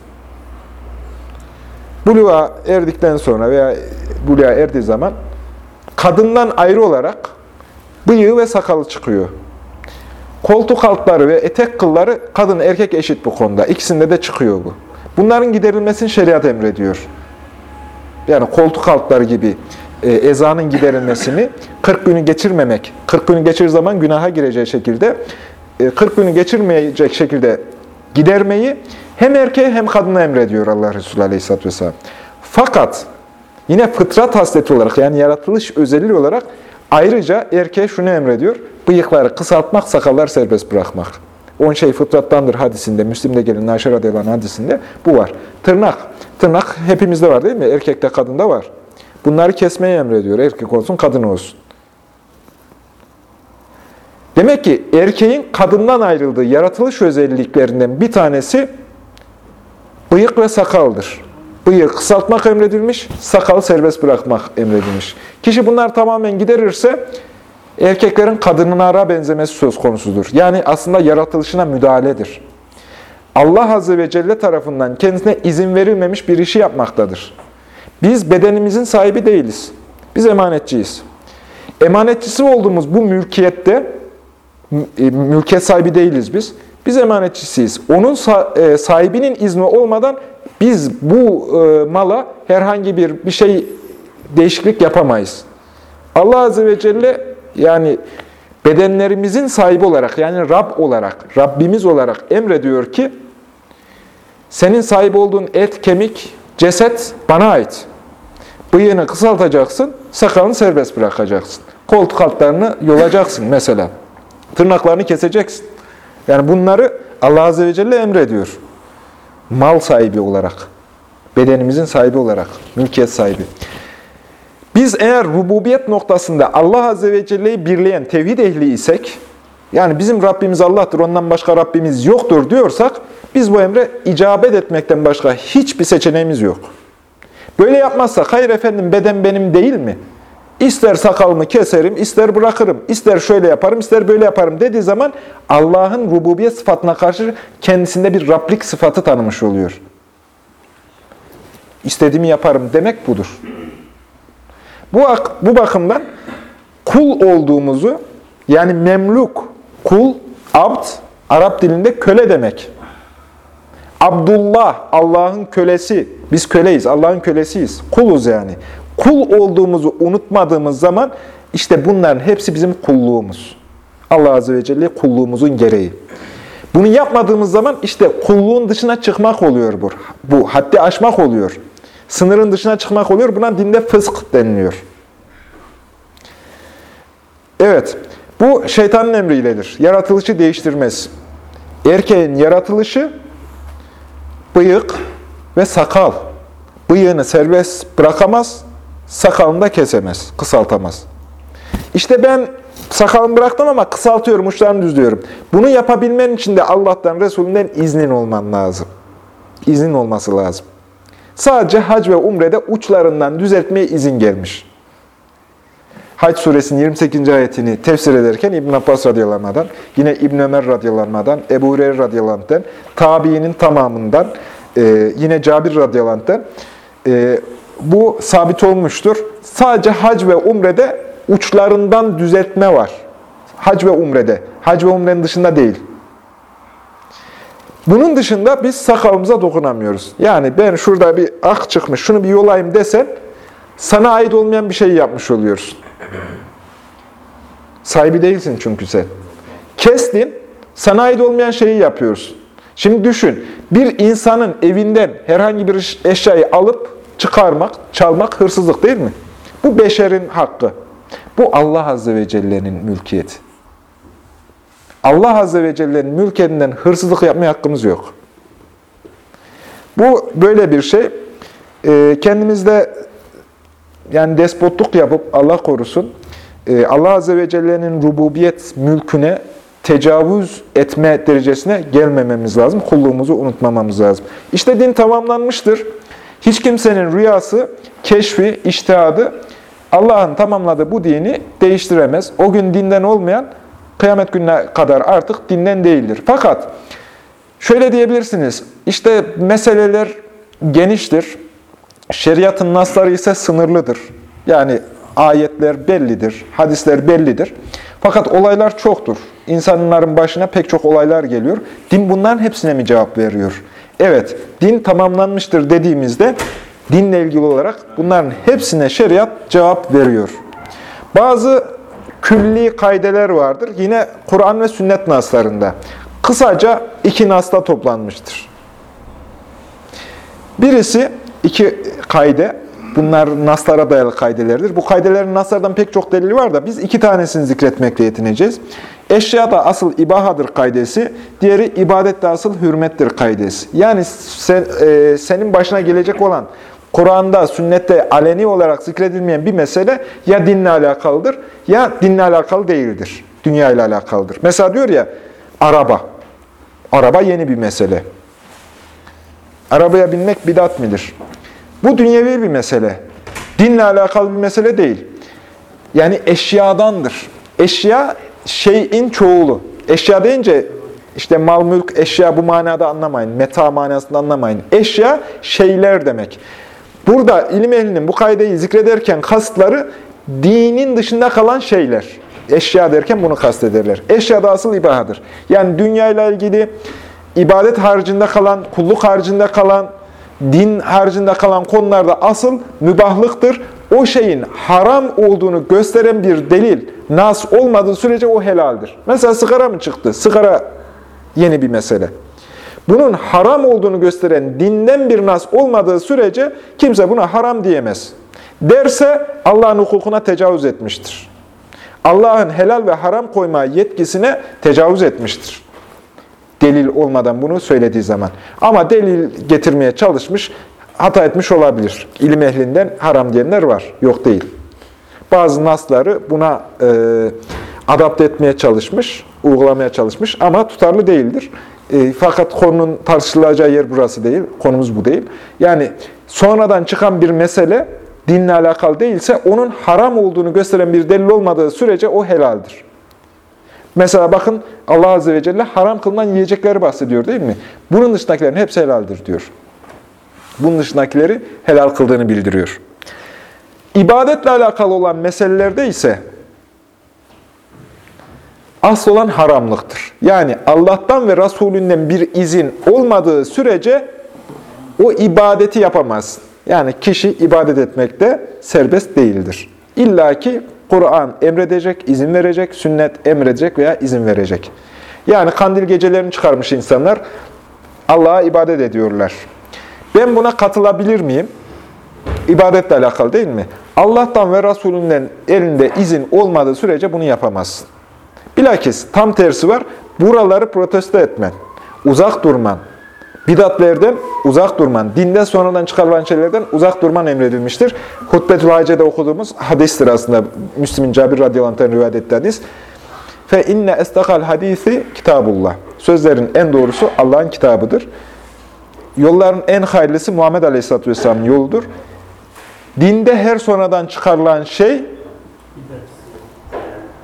A: buluğa erdikten sonra veya buluğa erdiği zaman kadından ayrı olarak bıyığı ve sakalı çıkıyor. Koltuk altları ve etek kılları kadın erkek eşit bu konuda. İkisinde de çıkıyor bu. Bunların giderilmesini şeriat emrediyor. Yani koltuk altları gibi e, ezanın giderilmesini 40 günü geçirmemek, 40 günü geçir zaman günaha gireceği şekilde, e, 40 günü geçirmeyecek şekilde gidermeyi hem erkeğe hem kadına emrediyor Allah Resulü Aleyhisselatü Vesselam. Fakat yine fıtrat hasleti olarak yani yaratılış özelliği olarak ayrıca erkeğe şunu emrediyor. Bıyıkları kısaltmak, sakallar serbest bırakmak. On şey fıtrattandır hadisinde, Müslim'de gelen Ayşe radıyallahu hadisinde bu var. Tırnak. Tırnak hepimizde var değil mi? Erkekte, kadında var. Bunları kesmeyi emrediyor. Erkek olsun, kadın olsun. Demek ki erkeğin kadından ayrıldığı yaratılış özelliklerinden bir tanesi bıyık ve sakaldır. Bıyığı kısaltmak emredilmiş, sakalı serbest bırakmak emredilmiş. Kişi bunlar tamamen giderirse erkeklerin kadınlara benzemesi söz konusudur. Yani aslında yaratılışına müdahaledir. Allah Azze ve Celle tarafından kendisine izin verilmemiş bir işi yapmaktadır. Biz bedenimizin sahibi değiliz. Biz emanetçiyiz. Emanetçisi olduğumuz bu mülkiyette, e, mülkiyet sahibi değiliz biz. Biz emanetçisiyiz. Onun e, sahibinin izni olmadan biz bu e, mala herhangi bir bir şey değişiklik yapamayız. Allah Azze ve Celle yani bedenlerimizin sahibi olarak yani Rab olarak, Rabbimiz olarak emrediyor ki senin sahip olduğun et, kemik, ceset bana ait. Bıyığını kısaltacaksın, sakalını serbest bırakacaksın. Koltuk altlarını yolacaksın mesela. Tırnaklarını keseceksin. Yani bunları Allah Azze ve Celle emrediyor. Mal sahibi olarak, Bedenimizin sahibi olarak, mülkiyet sahibi. Biz eğer rububiyet noktasında Allah Azze ve Celle'yi birleyen tevhid ehli isek, yani bizim Rabbimiz Allah'tır, ondan başka Rabbimiz yoktur diyorsak, biz bu emre icabet etmekten başka hiçbir seçeneğimiz yok. Böyle yapmazsak, hayır efendim beden benim değil mi? İster sakalımı keserim, ister bırakırım, ister şöyle yaparım, ister böyle yaparım dediği zaman Allah'ın rububiyet sıfatına karşı kendisinde bir Rablik sıfatı tanımış oluyor. İstediğimi yaparım demek budur. Bu, bu bakımdan kul olduğumuzu, yani memluk, kul, abd, Arap dilinde köle demek. Abdullah, Allah'ın kölesi. Biz köleyiz, Allah'ın kölesiyiz. Kuluz yani. Kul olduğumuzu unutmadığımız zaman işte bunların hepsi bizim kulluğumuz. Allah Azze ve Celle kulluğumuzun gereği. Bunu yapmadığımız zaman işte kulluğun dışına çıkmak oluyor bu. Bu haddi aşmak oluyor. Sınırın dışına çıkmak oluyor. Buna dinde fısk deniliyor. Evet, bu şeytanın emriyledir. Yaratılışı değiştirmez. Erkeğin yaratılışı bıyık ve sakal. Bıyığını serbest bırakamaz, sakalını da kesemez, kısaltamaz. İşte ben sakalımı bıraktım ama kısaltıyorum, uçlarını düzlüyorum. Bunu yapabilmen için de Allah'tan, Resulünden iznin olman lazım. İznin olması lazım. Sadece hac ve umrede uçlarından düzeltmeye izin gelmiş. Hac suresinin 28. ayetini tefsir ederken İbn Abbas radıyallahu yine İbn Ömer radıyallahu Ebu Hureyre radıyallahu tabiinin tamamından, e, yine Cabir radıyallahu e, bu sabit olmuştur. Sadece hac ve umrede uçlarından düzeltme var. Hac ve umrede. Hac ve umrenin dışında değil. Bunun dışında biz sakalımıza dokunamıyoruz. Yani ben şurada bir ak çıkmış, şunu bir yolayım desen, sana ait olmayan bir şey yapmış oluyorsun. Sahibi değilsin çünkü sen. Kestin, sana ait olmayan şeyi yapıyorsun. Şimdi düşün, bir insanın evinden herhangi bir eşyayı alıp çıkarmak, çalmak hırsızlık değil mi? Bu beşerin hakkı. Bu Allah Azze ve Celle'nin mülkiyeti. Allah Azze ve Celle'nin mülkiyetinden hırsızlık yapmaya hakkımız yok. Bu böyle bir şey. Ee, kendimizde yani despotluk yapıp Allah korusun, e, Allah Azze ve Celle'nin rububiyet mülküne tecavüz etme derecesine gelmememiz lazım. Kulluğumuzu unutmamamız lazım. İşte din tamamlanmıştır. Hiç kimsenin rüyası, keşfi, iştihadı Allah'ın tamamladığı bu dini değiştiremez. O gün dinden olmayan kıyamet gününe kadar artık dinden değildir. Fakat şöyle diyebilirsiniz, işte meseleler geniştir, şeriatın nasları ise sınırlıdır. Yani ayetler bellidir, hadisler bellidir. Fakat olaylar çoktur. İnsanların başına pek çok olaylar geliyor. Din bunların hepsine mi cevap veriyor? Evet, din tamamlanmıştır dediğimizde dinle ilgili olarak bunların hepsine şeriat cevap veriyor. Bazı külli kaydeler vardır. Yine Kur'an ve sünnet naslarında. Kısaca iki nasla toplanmıştır. Birisi iki kayde. Bunlar naslara dayalı kaydelerdir. Bu kaydelerin naslardan pek çok delili var da biz iki tanesini zikretmekle yetineceğiz. Eşya da asıl ibahadır kaydesi, diğeri ibadette asıl hürmettir kaydesi. Yani sen, e, senin başına gelecek olan Kur'an'da, sünnette aleni olarak zikredilmeyen bir mesele ya dinle alakalıdır ya dinle alakalı değildir. Dünya ile alakalıdır. Mesela diyor ya, araba. Araba yeni bir mesele. Arabaya binmek bidat midir? Bu dünyevi bir mesele. Dinle alakalı bir mesele değil. Yani eşyadandır. Eşya şeyin çoğulu. Eşya deyince işte mal, mülk, eşya bu manada anlamayın. Meta manasında anlamayın. Eşya şeyler demek. Burada ilim ehlinin bu kaydeyi zikrederken kastları dinin dışında kalan şeyler. Eşya derken bunu kastederler. Eşya da asıl ibahadır. Yani dünyayla ilgili ibadet harcında kalan, kulluk harcında kalan, din harcında kalan konularda asıl mübahlıktır. O şeyin haram olduğunu gösteren bir delil, nas olmadığı sürece o helaldir. Mesela sigara mı çıktı? Sigara yeni bir mesele. Bunun haram olduğunu gösteren dinden bir nas olmadığı sürece kimse buna haram diyemez. Derse Allah'ın hukukuna tecavüz etmiştir. Allah'ın helal ve haram koyma yetkisine tecavüz etmiştir. Delil olmadan bunu söylediği zaman. Ama delil getirmeye çalışmış, hata etmiş olabilir. İlim ehlinden haram diyenler var. Yok değil. Bazı nasları buna e, adapte etmeye çalışmış, uygulamaya çalışmış ama tutarlı değildir. E, fakat konunun tartışılacağı yer burası değil, konumuz bu değil. Yani sonradan çıkan bir mesele dinle alakalı değilse onun haram olduğunu gösteren bir delil olmadığı sürece o helaldir. Mesela bakın Allah Azze ve Celle haram kılınan yiyecekleri bahsediyor değil mi? Bunun dışındakilerin hepsi helaldir diyor. Bunun dışındakileri helal kıldığını bildiriyor. İbadetle alakalı olan meselelerde ise asıl olan haramlıktır. Yani Allah'tan ve Resulünden bir izin olmadığı sürece o ibadeti yapamaz. Yani kişi ibadet etmekte serbest değildir. İlla ki Kur'an emredecek, izin verecek, sünnet emredecek veya izin verecek. Yani kandil gecelerini çıkarmış insanlar Allah'a ibadet ediyorlar. Ben buna katılabilir miyim? İbadetle alakalı değil mi? Allah'tan ve Resulünden elinde izin olmadığı sürece bunu yapamazsın. Bilakis tam tersi var. Buraları protesto etmen, uzak durman, bidatlerden uzak durman, dinden sonradan çıkarılan şeylerden uzak durman emredilmiştir. Hutbetül Hace'de okuduğumuz hadistir aslında. Müslim'in Cabir radıyallahu anh rivayet ettiği hadis. Fe inne estakal hadisi kitabullah. Sözlerin en doğrusu Allah'ın kitabıdır. Yolların en hayırlısı Muhammed Aleyhisselatü Vesselam'ın yoludur. Dinde her sonradan çıkarılan şey,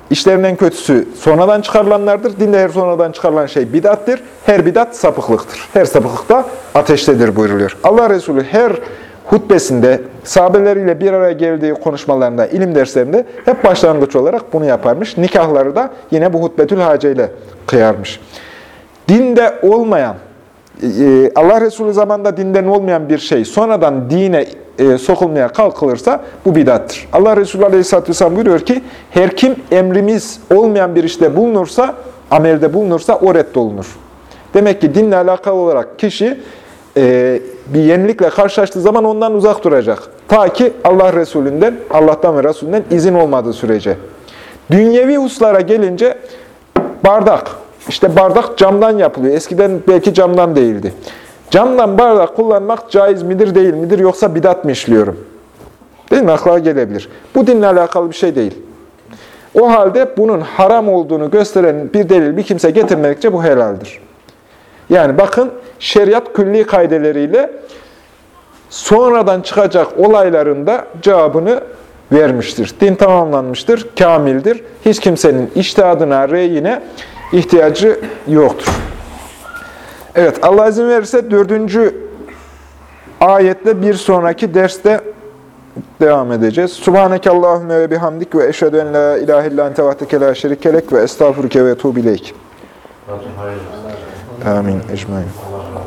A: işlerin en kötüsü sonradan çıkarılanlardır. Dinde her sonradan çıkarılan şey bidattir. Her bidat sapıklıktır. Her sapıklık da ateştedir buyuruluyor. Allah Resulü her hutbesinde, sahabeleriyle bir araya geldiği konuşmalarında, ilim derslerinde hep başlangıç olarak bunu yaparmış. Nikahları da yine bu hutbetül hace ile kıyarmış. Dinde olmayan, Allah Resulü zamanında dinden olmayan bir şey sonradan dine e, sokulmaya kalkılırsa bu bidattır. Allah Resulü Aleyhisselatü Vesselam buyuruyor ki her kim emrimiz olmayan bir işte bulunursa, amelde bulunursa o reddolunur. Demek ki dinle alakalı olarak kişi e, bir yenilikle karşılaştığı zaman ondan uzak duracak. Ta ki Allah Resulünden, Allah'tan ve Resulünden izin olmadığı sürece. Dünyevi hususlara gelince bardak, işte bardak camdan yapılıyor. Eskiden belki camdan değildi. Camdan bardak kullanmak caiz midir değil midir yoksa bidat mı işliyorum? Değil mi? Akla gelebilir. Bu dinle alakalı bir şey değil. O halde bunun haram olduğunu gösteren bir delil bir kimse getirmedikçe bu helaldir. Yani bakın şeriat külli kaideleriyle sonradan çıkacak olaylarında cevabını vermiştir. Din tamamlanmıştır, kamildir. Hiç kimsenin iştihadına, reyine ihtiyacı yoktur. Evet, Allah izin verirse dördüncü ayetle bir sonraki derste devam edeceğiz. Subhaneke Allahümme ve bihamdik ve eşhedü en la ilahe illa ente vahdeke la şerikelek ve estağfurke ve tuğbileyk. Amin. Ecmain.